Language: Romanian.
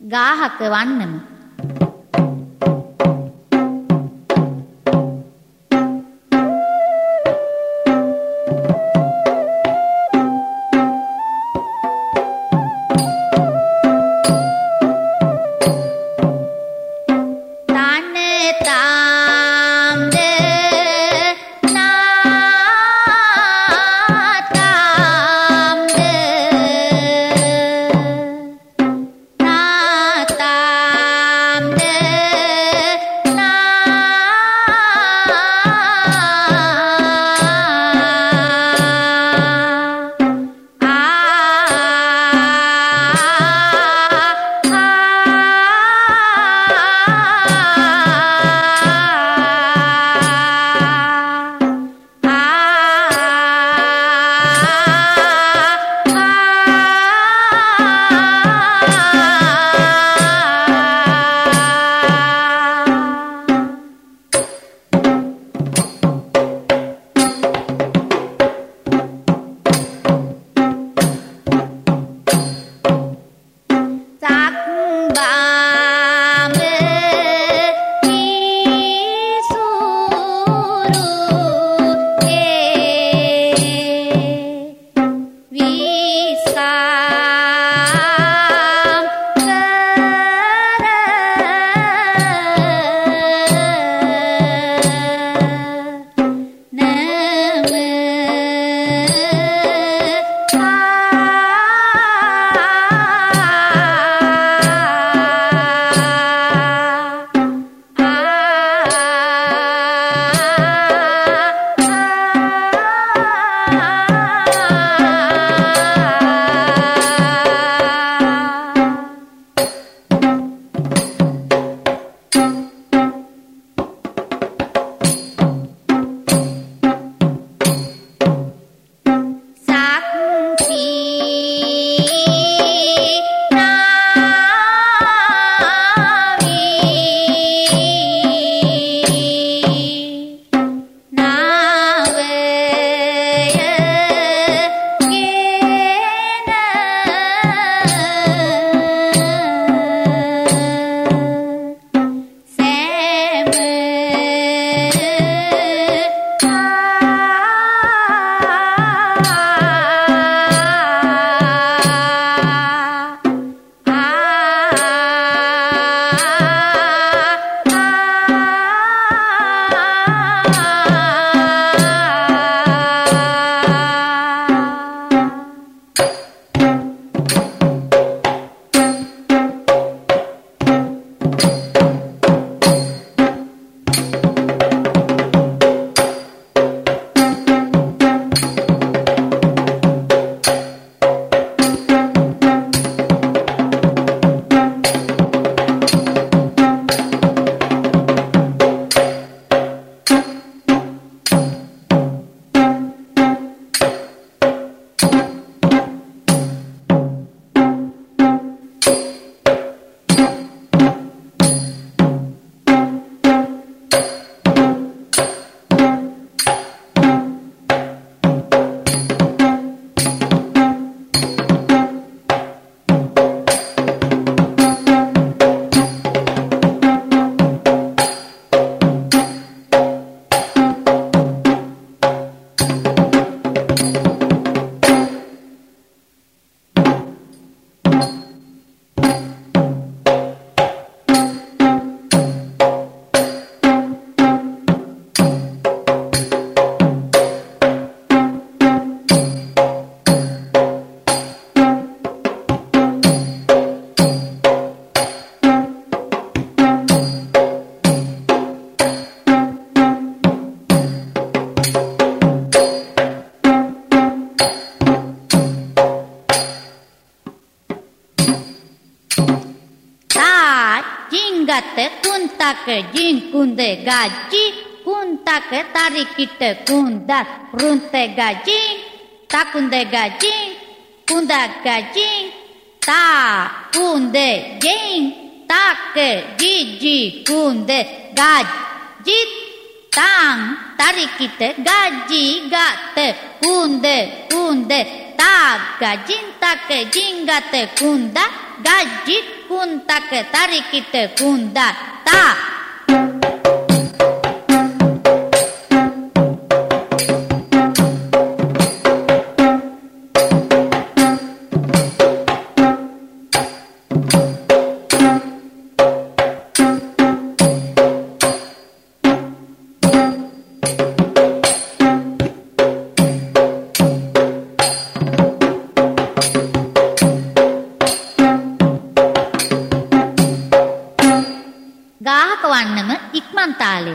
ගාහක වන්නම. sa kunde gaji kunta ke tarikite kunda runte gaji takunde gaji kunda gaji ta kunde jing take jiji kunde gaji tang tarikite gaji gate kunde kunde ta gajin take jingate kunda cunta că tare chită cunda ta. වන්නම ඉක්මන් තාලය